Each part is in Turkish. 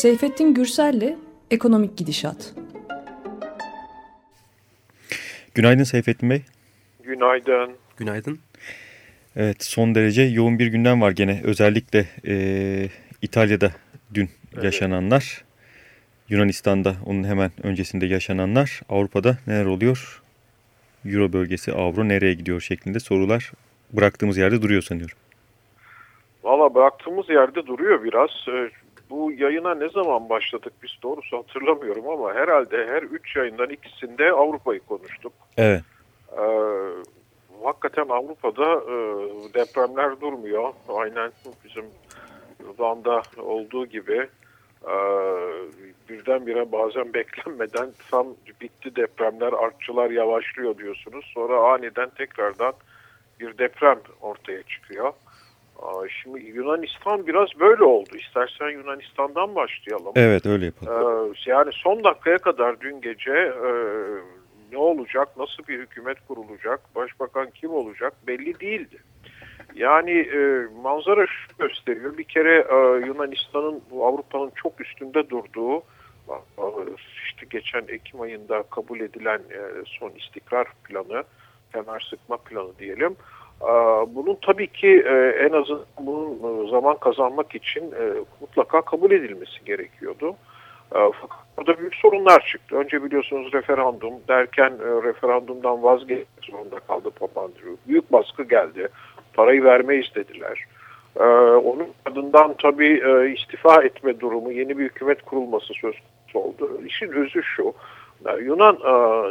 Seyfettin Gürsel'le Ekonomik Gidişat. Günaydın Seyfettin Bey. Günaydın. Günaydın. Evet son derece yoğun bir gündem var gene özellikle e, İtalya'da dün evet. yaşananlar. Yunanistan'da onun hemen öncesinde yaşananlar. Avrupa'da neler oluyor? Euro bölgesi, avro nereye gidiyor şeklinde sorular bıraktığımız yerde duruyor sanıyorum. Valla bıraktığımız yerde duruyor biraz. Bu yayına ne zaman başladık biz doğrusu hatırlamıyorum ama herhalde her üç yayından ikisinde Avrupa'yı konuştuk. Evet. Ee, hakikaten Avrupa'da e, depremler durmuyor. Aynen bizim Van'da olduğu gibi e, birdenbire bazen beklenmeden tam bitti depremler, artçılar yavaşlıyor diyorsunuz. Sonra aniden tekrardan bir deprem ortaya çıkıyor. Şimdi Yunanistan biraz böyle oldu. İstersen Yunanistan'dan başlayalım. Evet öyle yapalım. Ee, yani son dakikaya kadar dün gece e, ne olacak, nasıl bir hükümet kurulacak, başbakan kim olacak belli değildi. Yani e, manzara şu gösteriyor. Bir kere e, Yunanistan'ın Avrupa'nın çok üstünde durduğu işte geçen Ekim ayında kabul edilen e, son istikrar planı, kemer sıkma planı diyelim. Bunun tabii ki e, en azından bunun e, zaman kazanmak için e, mutlaka kabul edilmesi gerekiyordu. Fakat burada büyük sorunlar çıktı. Önce biliyorsunuz referandum derken referandumdan vazgeçmek zorunda kaldı Papandreou. Büyük baskı geldi. Parayı vermeyiz dediler. Onun ardından tabii istifa etme durumu, yeni bir hükümet kurulması söz konusu oldu. İşin özü şu. Yunan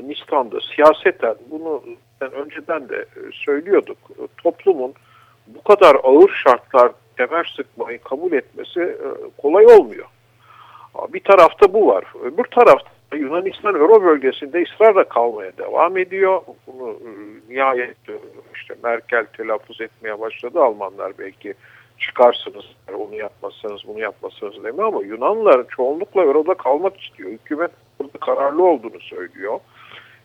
Nistan'da siyaseten bunu önceden de e, söylüyorduk. Toplumun bu kadar ağır şartlar temer sıkmayı kabul etmesi e, kolay olmuyor. Bir tarafta bu var. Öbür tarafta Yunanistan Euro bölgesinde ısrarla kalmaya devam ediyor. Bunu e, nihayet işte Merkel telaffuz etmeye başladı. Almanlar belki çıkarsınız, onu yapmazsanız bunu yapmazsanız demiyor ama Yunanlılar çoğunlukla Euro'da kalmak istiyor. Hükümet burada kararlı olduğunu söylüyor.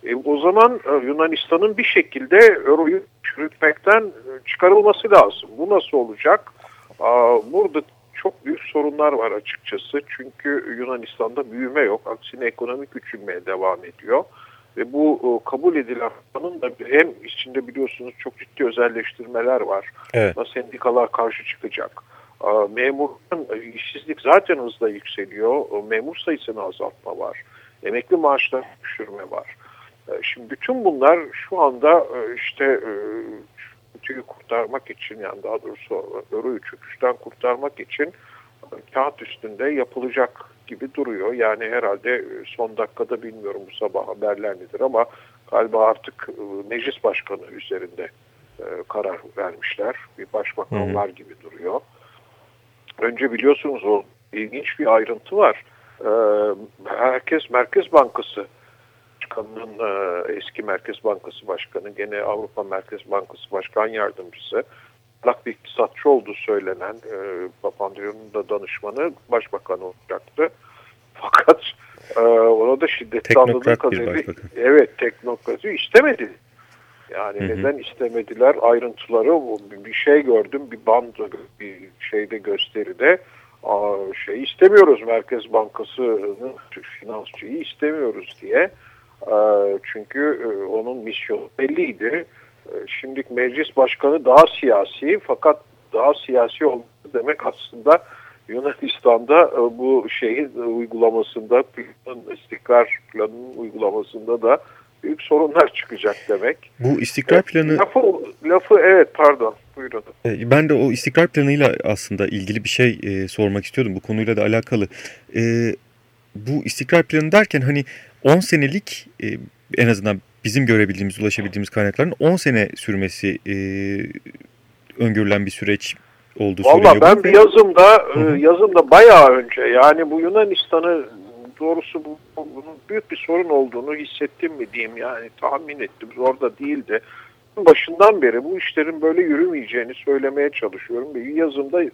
E, o zaman e, Yunanistan'ın bir şekilde Euro'yu çürütmekten e, çıkarılması lazım. Bu nasıl olacak? Aa, burada çok büyük sorunlar var açıkçası. Çünkü Yunanistan'da büyüme yok. Aksine ekonomik küçülmeye devam ediyor. Ve bu e, kabul edilen planın da hem içinde biliyorsunuz çok ciddi özelleştirmeler var. Evet. Sendikalar karşı çıkacak. Memurun işsizlik zaten hızla yükseliyor. Memur sayısını azaltma var. Emekli maaşları düşürme var. E, şimdi bütün bunlar şu anda e, işte tüyü kurtarmak için yani daha doğrusu örüyü çöküşten kurtarmak için kağıt üstünde yapılacak gibi duruyor. Yani herhalde son dakikada bilmiyorum bu sabah haberler nedir ama galiba artık meclis başkanı üzerinde karar vermişler. Bir başbakan var gibi duruyor. Önce biliyorsunuz o ilginç bir ayrıntı var. Herkes Merkez Bankası Başkanı'nın e, eski Merkez Bankası Başkanı, gene Avrupa Merkez Bankası Başkan Yardımcısı, lak bir iktisatçı olduğu söylenen e, Papandreou'nun da danışmanı başbakan olacaktı. Fakat e, ona da şiddetli anladığım kadarıyla evet teknokratı istemedi. Yani hı hı. neden istemediler ayrıntıları bir şey gördüm bir band bir şeyde gösteride şey istemiyoruz Merkez Bankası'nın finansçıyı istemiyoruz diye çünkü e, onun misyonu belliydi. Ee, şimdiki meclis başkanı daha siyasi fakat daha siyasi olması demek aslında Yunanistan'da e, bu şeyin uygulamasında, istikrar planının uygulamasında da büyük sorunlar çıkacak demek. Bu istikrar planı... Lafı, lafı evet pardon buyurun. E, ben de o istikrar planıyla aslında ilgili bir şey e, sormak istiyordum. Bu konuyla da alakalı. E, bu istikrar planı derken hani 10 senelik e, en azından bizim görebildiğimiz, ulaşabildiğimiz kaynakların 10 sene sürmesi e, öngörülen bir süreç olduğu söyleniyor. Valla ben bir yazımda, Hı -hı. E, yazımda bayağı önce yani bu Yunanistan'ı doğrusu bu, bunun büyük bir sorun olduğunu hissettim mi diyeyim yani tahmin ettim. Zor da değildi. Başından beri bu işlerin böyle yürümeyeceğini söylemeye çalışıyorum. Bir yazımda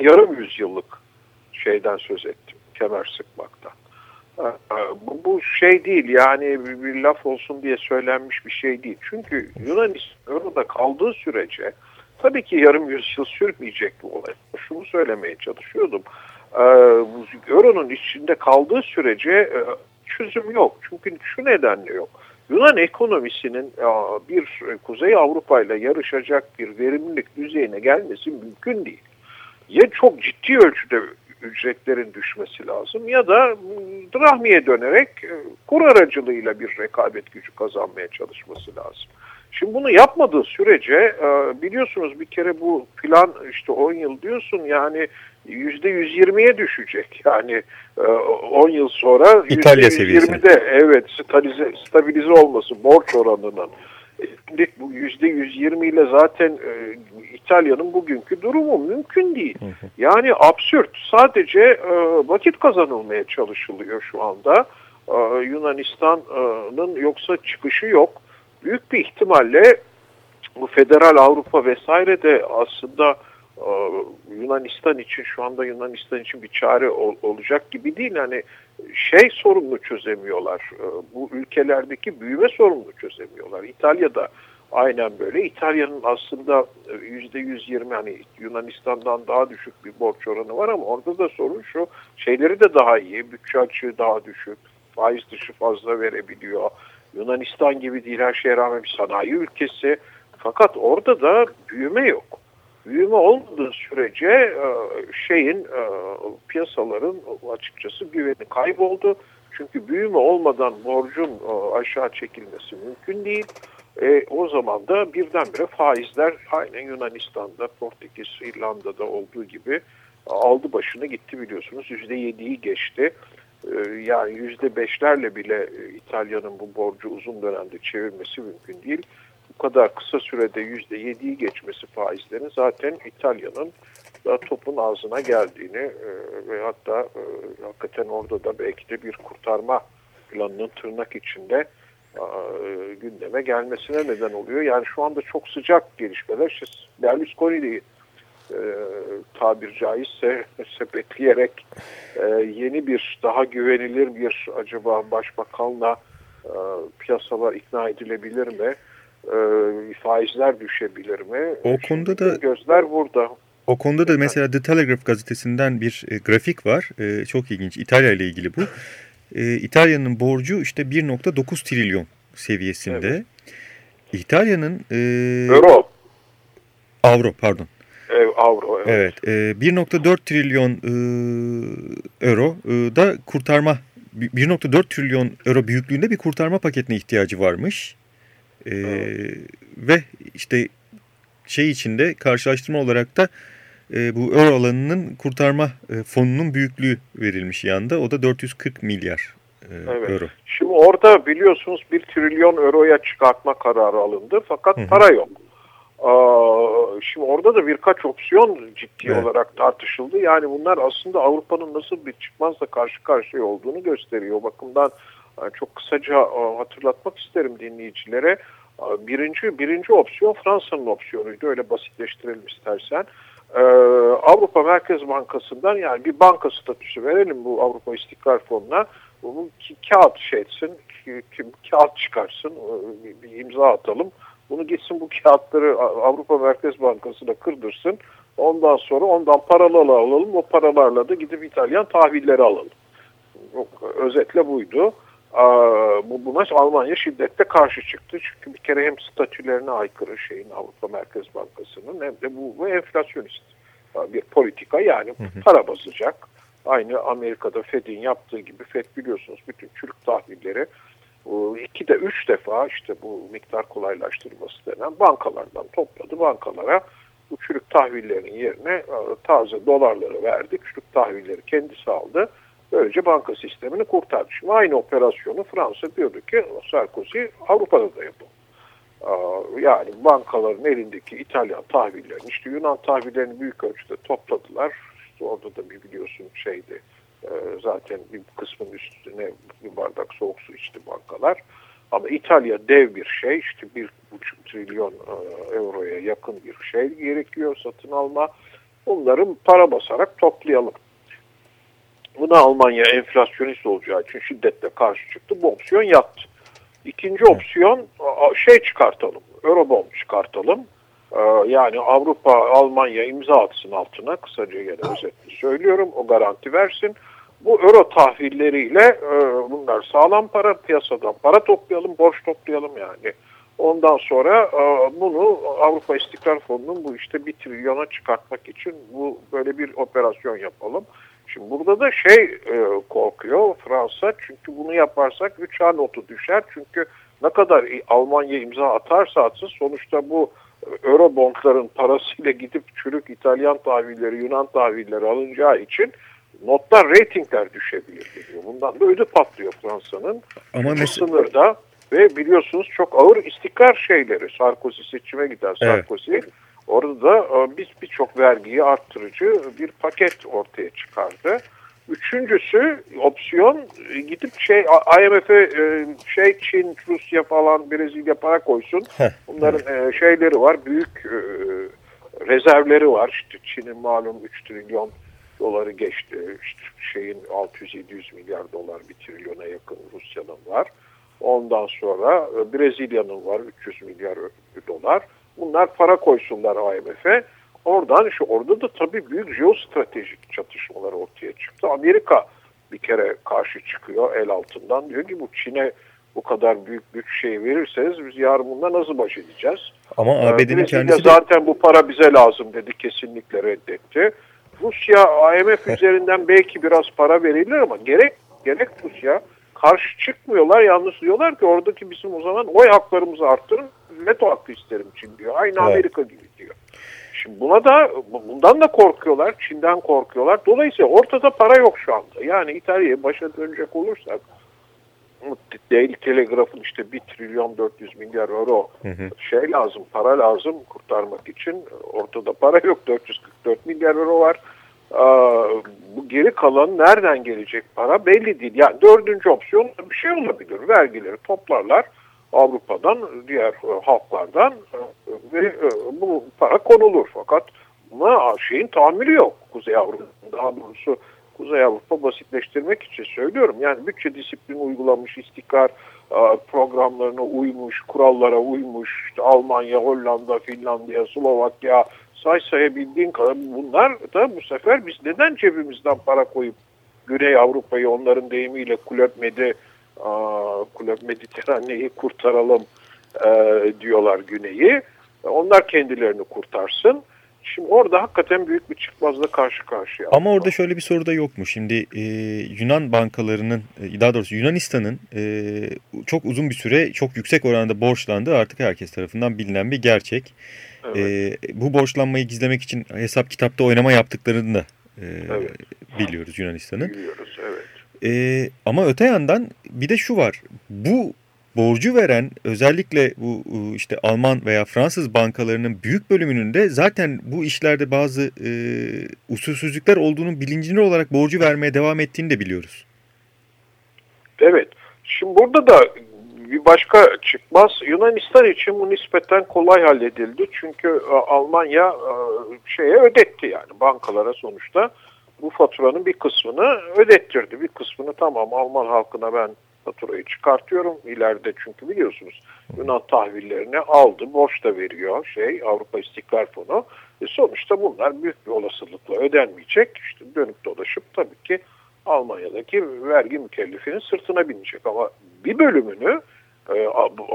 yarım yüzyıllık şeyden söz ettim. Kemer sıkmaktan. Bu, bu şey değil yani bir, bir laf olsun diye söylenmiş bir şey değil. Çünkü Yunanistan orada kaldığı sürece tabii ki yarım yüzyıl sürmeyecek bu olay. Şunu söylemeye çalışıyordum. Euro'nun içinde kaldığı sürece çözüm yok. Çünkü şu nedenle yok. Yunan ekonomisinin bir Kuzey Avrupa ile yarışacak bir verimlilik düzeyine gelmesi mümkün değil. Ya çok ciddi ölçüde ücretlerin düşmesi lazım ya da drahmiye dönerek kur aracılığıyla bir rekabet gücü kazanmaya çalışması lazım. Şimdi bunu yapmadığı sürece biliyorsunuz bir kere bu plan işte 10 yıl diyorsun yani %120'ye düşecek. Yani 10 yıl sonra İtalya seviyesinde evet stabilize, stabilize olması borç oranının Şimdi bu %120 ile zaten e, İtalya'nın bugünkü durumu mümkün değil. Yani absürt. Sadece e, vakit kazanılmaya çalışılıyor şu anda. E, Yunanistan'ın yoksa çıkışı yok. Büyük bir ihtimalle bu federal Avrupa vesaire de aslında Yunanistan için şu anda Yunanistan için bir çare ol, olacak gibi değil. Yani şey sorununu çözemiyorlar. Ee, bu ülkelerdeki büyüme sorununu çözemiyorlar. İtalya'da aynen böyle. İtalya'nın aslında yüzde yüz yirmi hani Yunanistan'dan daha düşük bir borç oranı var ama orada da sorun şu şeyleri de daha iyi. Bütçe açığı daha düşük. Faiz dışı fazla verebiliyor. Yunanistan gibi değil her şeye rağmen bir sanayi ülkesi. Fakat orada da büyüme yok büyüme olmadığı sürece e, şeyin e, piyasaların açıkçası güveni kayboldu. Çünkü büyüme olmadan borcun e, aşağı çekilmesi mümkün değil. E, o zaman da birdenbire faizler aynen Yunanistan'da, Portekiz, İrlanda'da olduğu gibi aldı başını gitti biliyorsunuz. %7'yi geçti. Yani %5'lerle bile İtalya'nın bu borcu uzun dönemde çevirmesi mümkün değil bu kadar kısa sürede yüzde yediyi geçmesi faizlerin zaten İtalya'nın da topun ağzına geldiğini e, ve hatta e, hakikaten orada da belki de bir kurtarma planının tırnak içinde e, gündeme gelmesine neden oluyor. Yani şu anda çok sıcak gelişmeler. İşte Berlusconi'yi e, tabir caizse sepetleyerek e, yeni bir daha güvenilir bir acaba başbakanla e, piyasalar ikna edilebilir mi? E, faizler düşebilir mi? O konuda da gözler burada. O konuda da mesela The Telegraph gazetesinden bir e, grafik var. E, çok ilginç. İtalya ile ilgili bu. E, İtalya'nın borcu işte 1.9 trilyon seviyesinde. Evet. İtalya'nın... E, Euro. Avro pardon. E, avro evet. evet e, 1.4 trilyon e, euro e, da kurtarma 1.4 trilyon euro büyüklüğünde bir kurtarma paketine ihtiyacı varmış. E, Ve işte şey içinde karşılaştırma olarak da e, bu euro alanının kurtarma e, fonunun büyüklüğü verilmiş yanda. O da 440 milyar e, evet. euro. Şimdi orada biliyorsunuz 1 trilyon euroya çıkartma kararı alındı fakat Hı -hı. para yok. Şimdi orada da birkaç opsiyon ciddi evet. olarak tartışıldı. Yani bunlar aslında Avrupa'nın nasıl bir çıkmazla karşı karşıya olduğunu gösteriyor. O bakımdan çok kısaca hatırlatmak isterim dinleyicilere. Birinci, birinci opsiyon Fransa'nın opsiyonuydu. Öyle basitleştirelim istersen. Ee, Avrupa Merkez Bankası'ndan yani bir banka statüsü verelim bu Avrupa İstikrar Fonu'na. Bu kağıt şey etsin, kim kağıt çıkarsın, bir imza atalım. Bunu gitsin bu kağıtları Avrupa Merkez Bankası'na kırdırsın. Ondan sonra ondan paralı alalım. O paralarla da gidip İtalyan tahvilleri alalım. Özetle buydu. Bu, buna Almanya şiddetle karşı çıktı. Çünkü bir kere hem statülerine aykırı şeyin Avrupa Merkez Bankası'nın hem de bu, bu enflasyonist bir politika yani para basacak. Aynı Amerika'da Fed'in yaptığı gibi Fed biliyorsunuz bütün çürük tahvilleri iki de üç defa işte bu miktar kolaylaştırması denen bankalardan topladı. Bankalara bu çürük tahvillerin yerine taze dolarları verdi. Çürük tahvilleri kendisi aldı Böylece banka sistemini kurtardı. Şimdi aynı operasyonu Fransa diyordu ki Sarkozy Avrupa'da da yapın. Yani bankaların elindeki İtalyan tahvillerini, işte Yunan tahvillerini büyük ölçüde topladılar. İşte orada da bir biliyorsun şeydi, e, zaten bir kısmın üstüne bir bardak soğuk su içti bankalar. Ama İtalya dev bir şey, işte bir buçuk trilyon e, euroya yakın bir şey gerekiyor satın alma. Bunların para basarak toplayalım. Buna Almanya enflasyonist olacağı için şiddetle karşı çıktı. Bu opsiyon yattı. İkinci opsiyon şey çıkartalım. Eurobond çıkartalım. yani Avrupa, Almanya imza atsın altına kısaca gene özetle söylüyorum o garanti versin. Bu euro tahvilleriyle e, bunlar sağlam para piyasadan para toplayalım borç toplayalım yani. Ondan sonra e, bunu Avrupa İstikrar Fonu'nun bu işte bir trilyona çıkartmak için bu böyle bir operasyon yapalım. Şimdi burada da şey e, korkuyor Fransa çünkü bunu yaparsak 3 A notu düşer. Çünkü ne kadar Almanya imza atarsa atsın sonuçta bu euro bondların parasıyla gidip çürük İtalyan tahvilleri, Yunan tahvilleri alınacağı için notlar, reytingler düşebilir diyor. Bundan da ödü patlıyor Fransa'nın. Ama sınırda ve biliyorsunuz çok ağır istikrar şeyleri. Sarkozy seçime gider Sarkozy. Evet. Orada da e, biz birçok vergiyi arttırıcı bir paket ortaya çıkardı. Üçüncüsü opsiyon e, gidip şey IMF'e e, şey Çin, Rusya falan Brezilya para koysun. Bunların şeyleri var. Büyük rezervleri var. İşte Çin'in malum 3 trilyon doları geçti. İşte şeyin 600-700 milyar dolar bir trilyona yakın Rusya'nın var. Ondan sonra e, Brezilya'nın var 300 milyar dolar. Bunlar para koysunlar IMF'e. Oradan şu orada da tabii büyük jeostratejik çatışmalar ortaya çıktı. Amerika bir kere karşı çıkıyor el altından. Diyor ki bu Çin'e bu kadar büyük bir şey verirseniz biz yarın bununla nasıl baş edeceğiz? Ama ee, ABD'nin kendisi de... zaten bu para bize lazım dedi kesinlikle reddetti. Rusya IMF üzerinden belki biraz para verilir ama gerek gerek Rusya karşı çıkmıyorlar. Yalnız diyorlar ki oradaki bizim o zaman oy haklarımızı arttırın. Veto hakkı isterim Çin diyor. Aynı evet. Amerika gibi diyor. Şimdi buna da bundan da korkuyorlar. Çin'den korkuyorlar. Dolayısıyla ortada para yok şu anda. Yani İtalya'ya başa dönecek olursak Daily Telegraph'ın işte 1 trilyon 400 milyar euro hı hı. şey lazım, para lazım kurtarmak için. Ortada para yok. 444 milyar euro var. Bu geri kalan nereden gelecek para belli değil. Yani dördüncü opsiyon bir şey olabilir. Vergileri toplarlar Avrupa'dan, diğer e, halklardan e, ve e, bu para konulur. Fakat buna şeyin tahammülü yok Kuzey Avrupa. Daha doğrusu Kuzey Avrupa basitleştirmek için söylüyorum. Yani bütçe disiplini uygulamış, istikrar programlarına uymuş, kurallara uymuş, işte Almanya, Hollanda, Finlandiya, Slovakya say sayabildiğin kadar bunlar da bu sefer biz neden cebimizden para koyup Güney Avrupa'yı onların deyimiyle kulüp medi, kulüp Mediterrane'yi kurtaralım diyorlar Güney'i. Onlar kendilerini kurtarsın. Şimdi orada hakikaten büyük bir çıkmazla karşı karşıya. Ama orada şöyle bir soru da yok mu? Şimdi e, Yunan bankalarının, e, daha doğrusu Yunanistan'ın e, çok uzun bir süre çok yüksek oranda borçlandığı artık herkes tarafından bilinen bir gerçek. Evet. E, bu borçlanmayı gizlemek için hesap kitapta oynama yaptıklarını da e, evet. biliyoruz Yunanistan'ın. Biliyoruz, evet. E, ama öte yandan bir de şu var. Bu borcu veren özellikle bu işte Alman veya Fransız bankalarının büyük bölümünün de zaten bu işlerde bazı e, usulsüzlükler olduğunun bilincini olarak borcu vermeye devam ettiğini de biliyoruz. Evet. Şimdi burada da bir başka çıkmaz. Yunanistan için bu nispeten kolay halledildi. Çünkü e, Almanya e, şeye ödetti yani bankalara sonuçta bu faturanın bir kısmını ödettirdi. Bir kısmını tamam Alman halkına ben faturayı çıkartıyorum. İleride çünkü biliyorsunuz Yunan tahvillerini aldı borç da veriyor şey Avrupa İstikrar Fonu. E sonuçta bunlar büyük bir olasılıkla ödenmeyecek. İşte dönüp dolaşıp tabii ki Almanya'daki vergi mükellefinin sırtına binecek. Ama bir bölümünü e,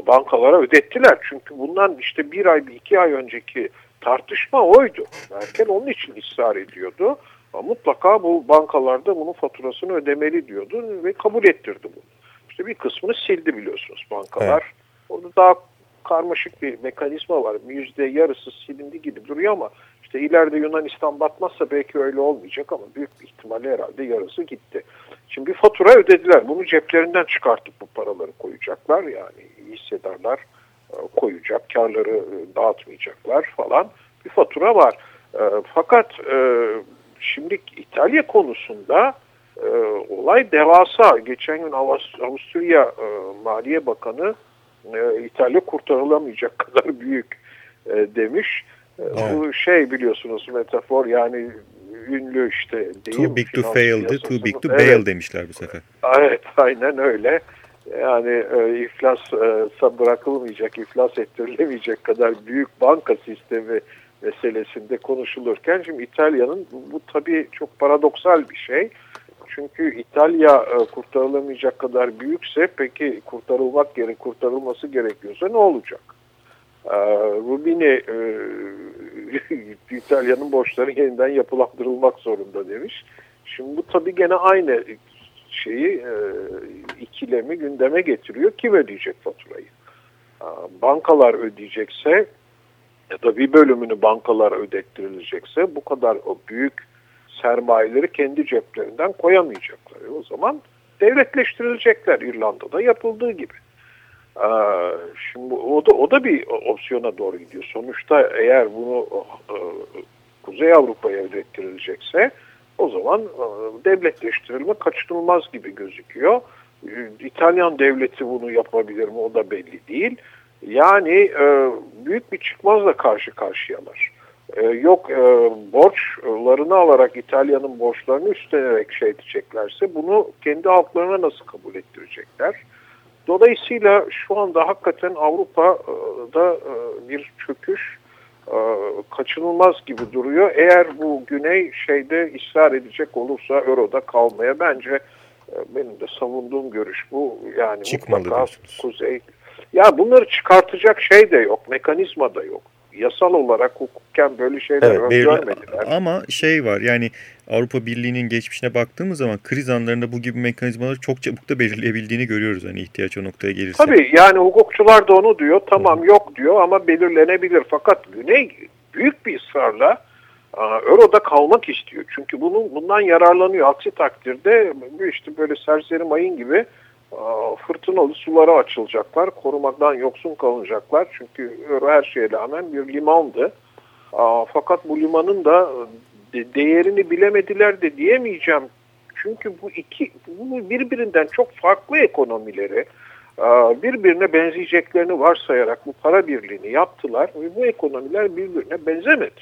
bankalara ödettiler. Çünkü bundan işte bir ay bir iki ay önceki tartışma oydu. Merkel onun için ısrar ediyordu. Mutlaka bu bankalarda bunun faturasını ödemeli diyordu ve kabul ettirdi bunu işte bir kısmını sildi biliyorsunuz bankalar. Evet. Orada daha karmaşık bir mekanizma var. Yüzde yarısı silindi gibi duruyor ama işte ileride Yunanistan batmazsa belki öyle olmayacak ama büyük bir ihtimalle herhalde yarısı gitti. Şimdi bir fatura ödediler. Bunu ceplerinden çıkartıp bu paraları koyacaklar. Yani hissedarlar e, koyacak, karları e, dağıtmayacaklar falan. Bir fatura var. E, fakat şimdi İtalya konusunda e, olay devasa. Geçen gün Avusturya e, Maliye Bakanı e, İtalya kurtarılamayacak kadar büyük e, demiş. E, evet. Bu şey biliyorsunuz metafor yani ünlü işte deyim. Too big to fail, too big to bail evet. demişler bu sefer. Evet aynen öyle. Yani e, iflasa bırakılmayacak, iflas ettirilemeyecek kadar büyük banka sistemi meselesinde konuşulurken şimdi İtalya'nın bu, bu tabii çok paradoksal bir şey. Çünkü İtalya e, kurtarılamayacak kadar büyükse peki kurtarılmak yeri kurtarılması gerekiyorsa ne olacak? E, Rubini e, İtalya'nın borçları yeniden yapılandırılmak zorunda demiş. Şimdi bu tabii gene aynı şeyi ikilemi gündeme getiriyor. Kim ödeyecek faturayı? Bankalar ödeyecekse ya da bir bölümünü bankalara ödettirilecekse bu kadar o büyük sermayeleri kendi ceplerinden koyamayacaklar. O zaman devletleştirilecekler İrlanda'da yapıldığı gibi. Ee, şimdi o da o da bir opsiyona doğru gidiyor. Sonuçta eğer bunu e, Kuzey Avrupa'ya ödettirilecekse o zaman e, devletleştirilme kaçınılmaz gibi gözüküyor. E, İtalyan devleti bunu yapabilir mi o da belli değil. Yani büyük bir çıkmazla karşı karşıyalar. Yok borçlarını alarak İtalya'nın borçlarını üstlenerek şey edeceklerse bunu kendi halklarına nasıl kabul ettirecekler? Dolayısıyla şu anda hakikaten Avrupa'da e, bir çöküş e, kaçınılmaz gibi duruyor. Eğer bu güney şeyde ısrar edecek olursa Euro'da kalmaya bence e, benim de savunduğum görüş bu. Yani Çıkmalı mutlaka diyorsunuz. kuzey. Ya bunları çıkartacak şey de yok, mekanizma da yok yasal olarak hukukken böyle şeyler evet, görmediler. Ama şey var yani Avrupa Birliği'nin geçmişine baktığımız zaman kriz anlarında bu gibi mekanizmaları çok çabuk da belirleyebildiğini görüyoruz hani ihtiyaç o noktaya gelirse. Tabii yani hukukçular da onu diyor tamam Hı. yok diyor ama belirlenebilir fakat Güney büyük bir ısrarla Euro'da kalmak istiyor. Çünkü bunun bundan yararlanıyor. Aksi takdirde işte böyle serseri mayın gibi fırtınalı sulara açılacaklar. Korumaktan yoksun kalacaklar. Çünkü her şeye rağmen bir limandı. Fakat bu limanın da değerini bilemediler de diyemeyeceğim. Çünkü bu iki birbirinden çok farklı ekonomileri birbirine benzeyeceklerini varsayarak bu para birliğini yaptılar ve bu ekonomiler birbirine benzemedi.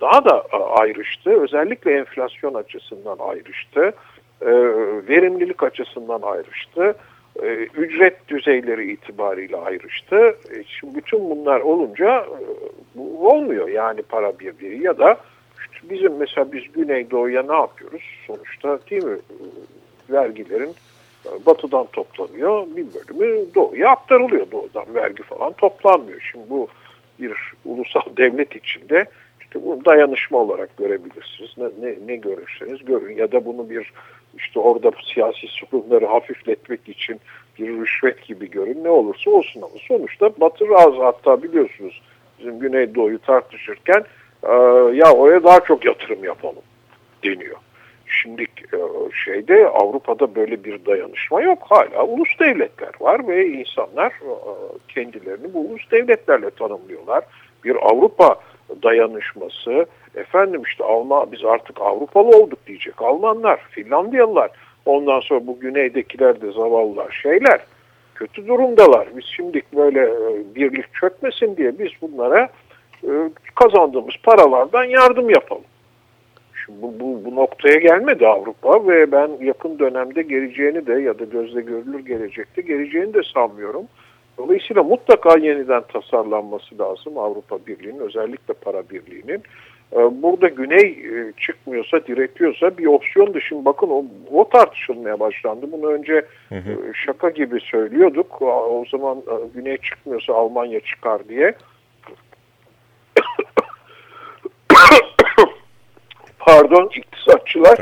Daha da ayrıştı. Özellikle enflasyon açısından ayrıştı. E, verimlilik açısından ayrıştı. E, ücret düzeyleri itibariyle ayrıştı. E, şimdi bütün bunlar olunca bu olmuyor yani para birliği ya da işte bizim mesela biz Güneydoğu'ya ne yapıyoruz? Sonuçta değil mi vergilerin batıdan toplanıyor. Bir bölümü doğuya aktarılıyor. Doğudan vergi falan toplanmıyor. Şimdi bu bir ulusal devlet içinde işte bunu dayanışma olarak görebilirsiniz. Ne, ne, ne görürseniz görün ya da bunu bir işte orada siyasi sorunları hafifletmek için bir rüşvet gibi görün ne olursa olsun ama sonuçta Batı razı hatta biliyorsunuz bizim Güneydoğu'yu tartışırken e, ya oraya daha çok yatırım yapalım deniyor. Şimdi e, şeyde Avrupa'da böyle bir dayanışma yok. Hala ulus devletler var ve insanlar e, kendilerini bu ulus devletlerle tanımlıyorlar. Bir Avrupa dayanışması, efendim işte Alman biz artık Avrupalı olduk diyecek Almanlar, Finlandiyalılar. Ondan sonra bu güneydekiler de zavallılar şeyler. Kötü durumdalar. Biz şimdi böyle e, birlik çökmesin diye biz bunlara e, kazandığımız paralardan yardım yapalım. Şimdi bu, bu, bu noktaya gelmedi Avrupa ve ben yakın dönemde geleceğini de ya da gözle görülür gelecekte geleceğini de sanmıyorum. Dolayısıyla mutlaka yeniden tasarlanması lazım Avrupa Birliği'nin özellikle para birliğinin. Ee, burada güney e, çıkmıyorsa, diretiyorsa bir opsiyon dışın bakın o, o tartışılmaya başlandı. Bunu önce hı hı. E, şaka gibi söylüyorduk. O zaman e, güney çıkmıyorsa Almanya çıkar diye. Pardon iktisatçılar.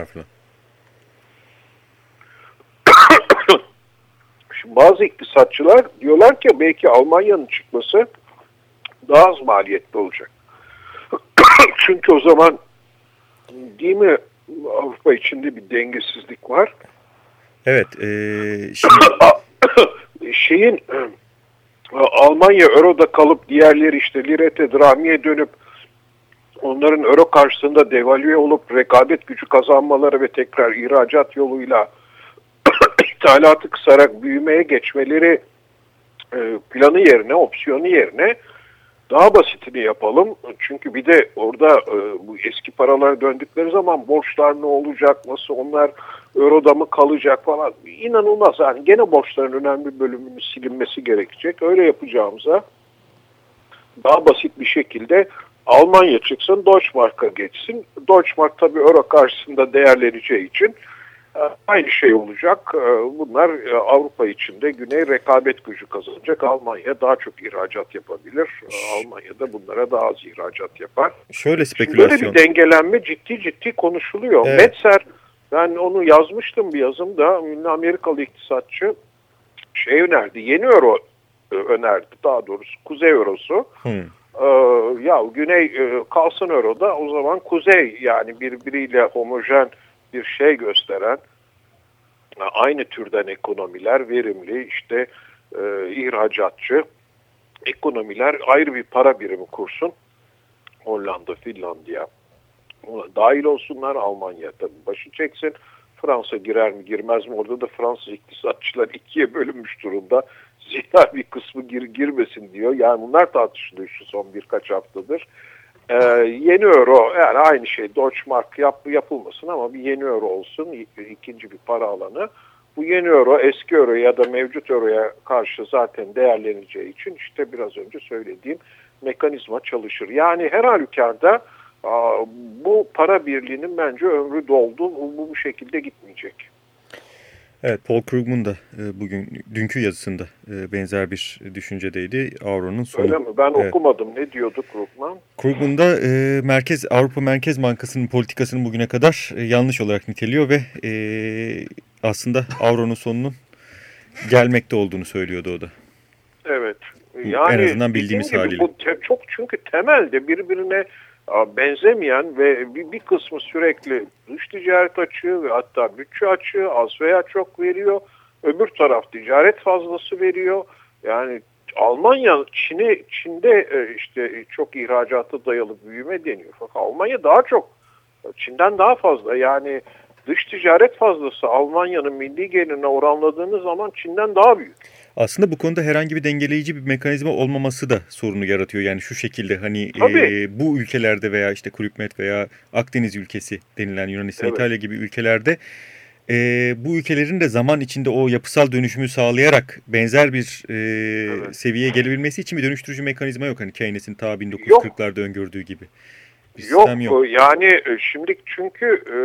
Şimdi bazı iktisatçılar diyorlar ki belki Almanya'nın çıkması daha az maliyetli olacak. Çünkü o zaman değil mi Avrupa içinde bir dengesizlik var. Evet. E, şimdi... Şeyin Almanya Euro'da kalıp diğerleri işte lirete, dramiye dönüp onların Euro karşısında devalüe olup rekabet gücü kazanmaları ve tekrar ihracat yoluyla ithalatı kısarak büyümeye geçmeleri e, planı yerine, opsiyonu yerine daha basitini yapalım. Çünkü bir de orada e, bu eski paralar döndükleri zaman borçlar ne olacak, nasıl onlar euroda mı kalacak falan inanılmaz. Yani gene borçların önemli bir bölümünün silinmesi gerekecek. Öyle yapacağımıza daha basit bir şekilde Almanya çıksın, Deutschmark'a geçsin. Deutschmark tabii euro karşısında değerleneceği için aynı şey olacak. E, bunlar e, Avrupa içinde güney rekabet gücü kazanacak. Almanya daha çok ihracat yapabilir. Almanya da bunlara daha az ihracat yapar. Şöyle spekülasyon. Şimdi böyle bir dengelenme ciddi ciddi konuşuluyor. Evet. Metzer ben onu yazmıştım bir yazımda. Ünlü Amerikalı iktisatçı şey önerdi. Yeni euro önerdi daha doğrusu. Kuzey eurosu. Hmm. Ee, ya Güney e, kalsın euroda o zaman Kuzey yani birbiriyle homojen bir şey gösteren aynı türden ekonomiler verimli işte e, ihracatçı ekonomiler ayrı bir para birimi kursun. Hollanda, Finlandiya ona dahil olsunlar. Almanya tabii başı çeksin. Fransa girer mi girmez mi? Orada da Fransız iktisatçılar ikiye bölünmüş durumda. Zira bir kısmı gir, girmesin diyor. Yani bunlar tartışılıyor şu son birkaç haftadır. Ee, yeni euro yani aynı şey Deutschmark yap, yapılmasın ama bir yeni euro olsun ikinci bir para alanı. Bu yeni euro eski euro ya da mevcut euroya karşı zaten değerleneceği için işte biraz önce söylediğim mekanizma çalışır. Yani her halükarda bu para birliğinin bence ömrü doldu. Bu, bu şekilde gitmeyecek. Evet Paul Krugman da e, bugün dünkü yazısında e, benzer bir düşüncedeydi. Avro'nun sonu. Öyle mi? Ben evet. okumadım. Ne diyordu Krugman? Krugman da e, Merkez Avrupa Merkez Bankası'nın politikasını bugüne kadar e, yanlış olarak niteliyor ve e, aslında Avro'nun sonunun gelmekte olduğunu söylüyordu o da. Evet. Yani en azından bildiğimiz haliyle. Bu çok çünkü temelde birbirine benzemeyen ve bir, kısmı sürekli dış ticaret açığı ve hatta bütçe açığı az veya çok veriyor. Öbür taraf ticaret fazlası veriyor. Yani Almanya Çin'e Çin'de e, işte çok ihracata dayalı büyüme deniyor. Fakat Almanya daha çok Çin'den daha fazla yani dış ticaret fazlası Almanya'nın milli gelirine oranladığınız zaman Çin'den daha büyük. Aslında bu konuda herhangi bir dengeleyici bir mekanizma olmaması da sorunu yaratıyor. Yani şu şekilde hani e, bu ülkelerde veya işte Kulüpmet veya Akdeniz ülkesi denilen Yunanistan, evet. İtalya gibi ülkelerde e, bu ülkelerin de zaman içinde o yapısal dönüşümü sağlayarak benzer bir e, evet. seviyeye gelebilmesi için bir dönüştürücü mekanizma yok. Hani Keynes'in ta 1940'larda öngördüğü gibi. Bir yok, yok yani e, şimdi çünkü e,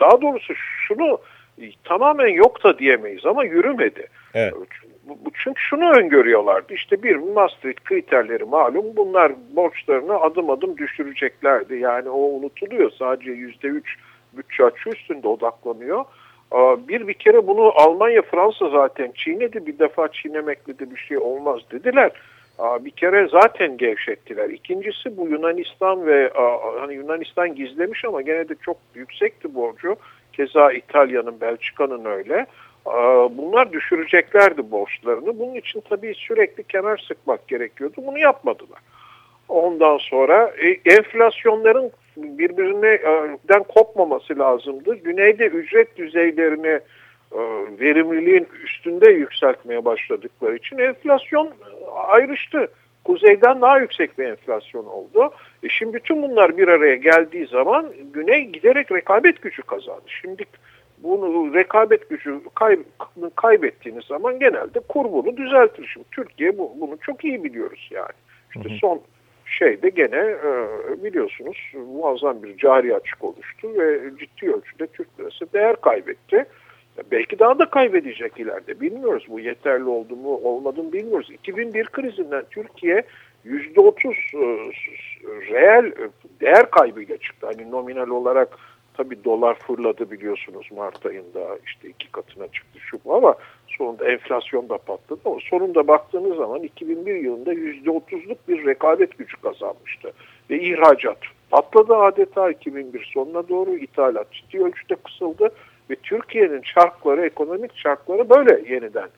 daha doğrusu şunu tamamen yok da diyemeyiz ama yürümedi. Evet. Çünkü şunu öngörüyorlardı. İşte bir Maastricht kriterleri malum. Bunlar borçlarını adım adım düşüreceklerdi. Yani o unutuluyor. Sadece yüzde üç bütçe açı üstünde odaklanıyor. Bir bir kere bunu Almanya, Fransa zaten çiğnedi. Bir defa çiğnemekle de bir şey olmaz dediler. Bir kere zaten gevşettiler. İkincisi bu Yunanistan ve hani Yunanistan gizlemiş ama gene de çok yüksekti borcu. Keza İtalya'nın, Belçika'nın öyle. Bunlar düşüreceklerdi borçlarını. Bunun için tabii sürekli kemer sıkmak gerekiyordu. Bunu yapmadılar. Ondan sonra e, enflasyonların birbirinden kopmaması lazımdı. Güneyde ücret düzeylerini e, verimliliğin üstünde yükseltmeye başladıkları için enflasyon ayrıştı. Kuzeyden daha yüksek bir enflasyon oldu. E şimdi bütün bunlar bir araya geldiği zaman Güney giderek rekabet gücü kazandı. Şimdi bunu rekabet gücü kay, kaybettiğiniz zaman genelde kur bunu düzeltir. Şimdi Türkiye bu, bunu çok iyi biliyoruz yani. İşte hı hı. son şeyde gene e, biliyorsunuz muazzam bir cari açık oluştu ve ciddi ölçüde Türk lirası değer kaybetti. Belki daha da kaybedecek ileride bilmiyoruz. Bu yeterli oldu mu olmadı mı bilmiyoruz. 2001 krizinden Türkiye %30 e, reel değer kaybıyla çıktı. Hani nominal olarak Tabii dolar fırladı biliyorsunuz Mart ayında işte iki katına çıktı şu bu ama sonunda enflasyon da patladı ama sonunda baktığınız zaman 2001 yılında %30'luk bir rekabet gücü kazanmıştı. Ve ihracat patladı adeta 2001 sonuna doğru ithalat ciddi ölçüde kısıldı ve Türkiye'nin çarkları, ekonomik çarkları böyle yeniden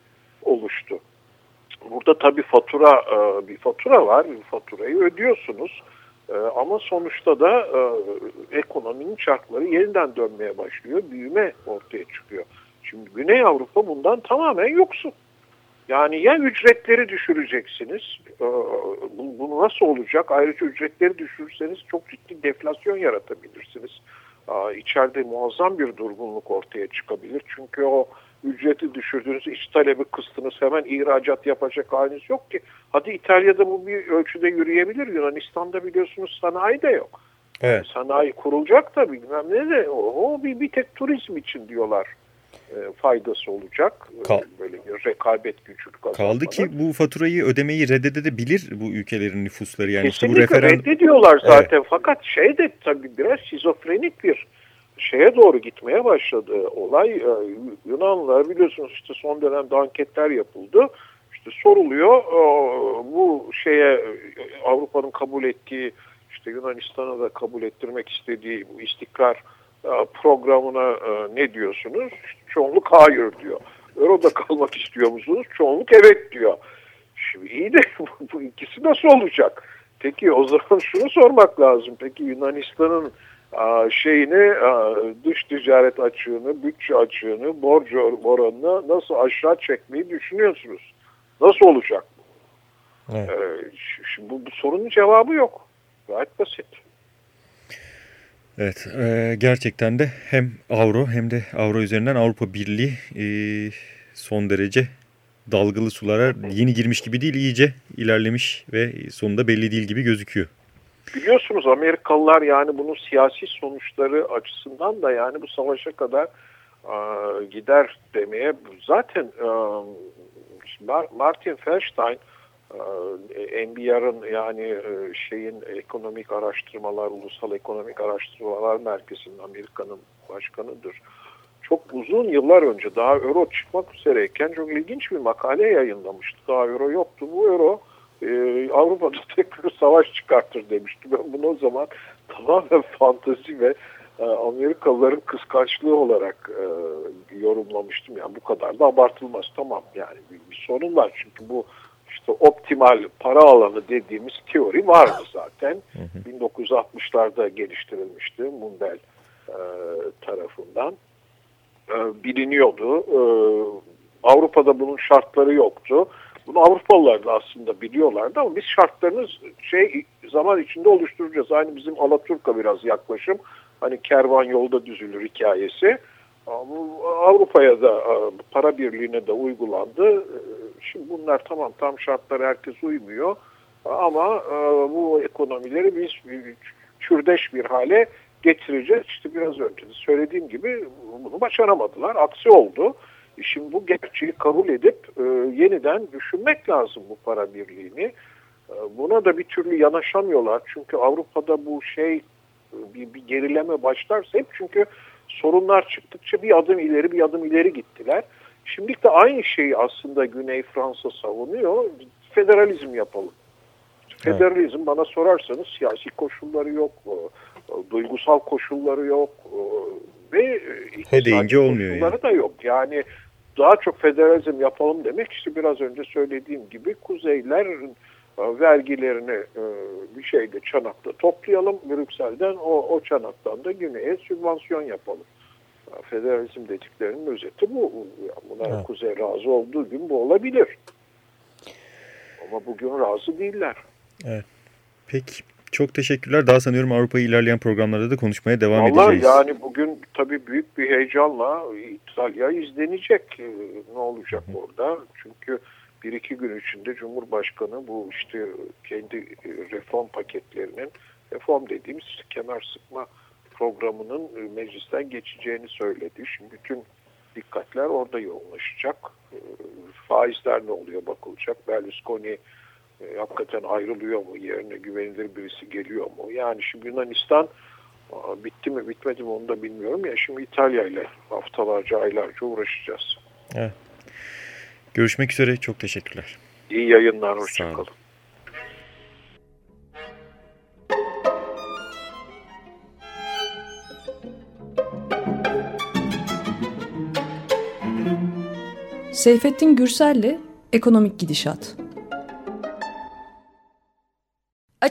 oluştu. Burada tabii fatura e, bir fatura var. Bir faturayı ödüyorsunuz. E, ama sonuçta da e, ekonominin çarkları yeniden dönmeye başlıyor. Büyüme ortaya çıkıyor. Şimdi Güney Avrupa bundan tamamen yoksun. Yani ya ücretleri düşüreceksiniz, e, bu nasıl olacak? Ayrıca ücretleri düşürürseniz çok ciddi deflasyon yaratabilirsiniz. İçeride muazzam bir durgunluk ortaya çıkabilir. Çünkü o ücreti düşürdüğünüz, iç talebi kıstınız, hemen ihracat yapacak haliniz yok ki. Hadi İtalya'da bu bir ölçüde yürüyebilir. Yunanistan'da biliyorsunuz sanayi de yok. Evet. Sanayi kurulacak da bilmem ne de o, bir, bir tek turizm için diyorlar e, faydası olacak. Kal Böyle bir rekabet gücü Kaldı ki bu faturayı ödemeyi reddedebilir bu ülkelerin nüfusları. Yani Kesinlikle işte bu referen... reddediyorlar zaten evet. fakat şey de tabii biraz şizofrenik bir şeye doğru gitmeye başladı. Olay e, Yunanlılar biliyorsunuz işte son dönemde anketler yapıldı. İşte soruluyor e, bu şeye Avrupa'nın kabul ettiği işte Yunanistan'a da kabul ettirmek istediği bu istikrar e, programına ne diyorsunuz? Çoğunluk hayır diyor. Euro'da kalmak istiyor musunuz? Çoğunluk evet diyor. Şimdi iyi de bu ikisi nasıl olacak? Peki o zaman şunu sormak lazım. Peki Yunanistan'ın şeyini dış ticaret açığını, bütçe açığını, borç oranını nasıl aşağı çekmeyi düşünüyorsunuz? Nasıl olacak bu? Evet. Ee, şimdi bu, bu sorunun cevabı yok. Gayet basit. Evet, e, gerçekten de hem avro hem de avro üzerinden Avrupa Birliği e, son derece dalgalı sulara yeni girmiş gibi değil, iyice ilerlemiş ve sonunda belli değil gibi gözüküyor biliyorsunuz Amerikalılar yani bunun siyasi sonuçları açısından da yani bu savaşa kadar e, gider demeye zaten e, Martin Feldstein e, NBR'ın yani e, şeyin ekonomik araştırmalar, ulusal ekonomik araştırmalar merkezinin Amerika'nın başkanıdır. Çok uzun yıllar önce daha euro çıkmak üzereyken çok ilginç bir makale yayınlamıştı. Daha euro yoktu. Bu euro e, Avrupa'da tekrar savaş çıkartır demişti. Ben bunu o zaman tamamen fantazi ve e, Amerikalıların kıskançlığı olarak e, yorumlamıştım. Yani bu kadar da abartılmaz. Tamam yani bir, bir sorun var. Çünkü bu işte optimal para alanı dediğimiz teori vardı zaten. Hı hı. 1960'larda geliştirilmişti Mundell e, tarafından. E, biliniyordu. E, Avrupa'da bunun şartları yoktu. Bunu Avrupalılar da aslında biliyorlardı ama biz şartlarını şey zaman içinde oluşturacağız. Aynı bizim Alaturka biraz yaklaşım. Hani kervan yolda düzülür hikayesi. Avrupa'ya da para birliğine de uygulandı. Şimdi bunlar tamam tam şartlara herkes uymuyor. Ama bu ekonomileri biz çürdeş bir hale getireceğiz. İşte biraz önce söylediğim gibi bunu başaramadılar. Aksi oldu. Şimdi bu gerçeği kabul edip e, yeniden düşünmek lazım bu para birliğini. E, buna da bir türlü yanaşamıyorlar. Çünkü Avrupa'da bu şey e, bir, bir gerileme başlarsa hep çünkü sorunlar çıktıkça bir adım ileri bir adım ileri gittiler. Şimdi de aynı şeyi aslında Güney Fransa savunuyor. Federalizm yapalım. Federalizm evet. bana sorarsanız siyasi koşulları yok, duygusal koşulları yok ve iktisadi olmuyor koşulları yani. da yok. Yani daha çok federalizm yapalım demek işte biraz önce söylediğim gibi kuzeyler e, vergilerini e, bir şeyde çanakta toplayalım Brüksel'den o, o çanaktan da güneye sübvansiyon yapalım. Federalizm dediklerinin özeti bu. Buna evet. kuzey razı olduğu gün bu olabilir. Ama bugün razı değiller. Evet. Peki. Çok teşekkürler. Daha sanıyorum Avrupa'yı ilerleyen programlarda da konuşmaya devam Vallahi edeceğiz. yani bugün tabii büyük bir heyecanla İtalya izlenecek. Ee, ne olacak Hı. orada? Çünkü bir iki gün içinde Cumhurbaşkanı bu işte kendi e, reform paketlerinin reform dediğimiz kemer sıkma programının e, meclisten geçeceğini söyledi. Şimdi bütün dikkatler orada yoğunlaşacak. Ee, faizler ne oluyor bakılacak. Berlusconi e, hakikaten ayrılıyor mu? Yerine güvenilir birisi geliyor mu? Yani şimdi Yunanistan bitti mi bitmedi mi onu da bilmiyorum. Ya şimdi İtalya ile haftalarca aylarca uğraşacağız. Evet. Görüşmek üzere. Çok teşekkürler. İyi yayınlar. Hoşçakalın. Seyfettin Gürsel'le Ekonomik Gidişat.